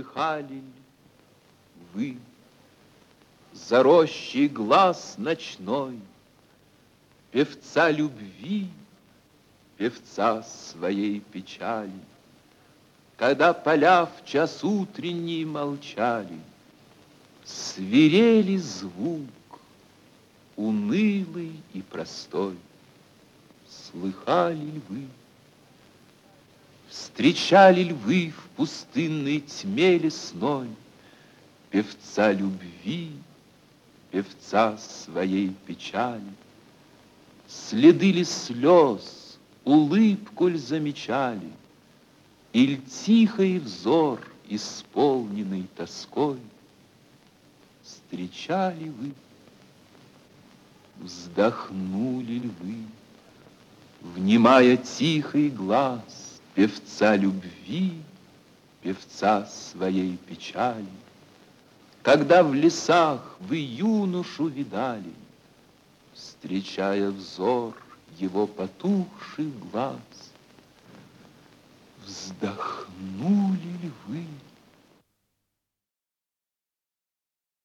слыхали ли вы за рощей глаз ночной певца любви, певца своей печали? Когда поля в час утренний молчали, Свирели звук, унылый и простой. Слыхали ли вы? Встречали ли вы в пустынной тьме лесной Певца любви, певца своей печали? Следы ли слез, улыбку ль замечали? Иль тихий взор, исполненный тоской, Встречали вы, вздохнули ли вы, Внимая тихий глаз певца любви, Певца своей печали, Когда в лесах вы юношу видали, Встречая взор его потухших глаз, вы?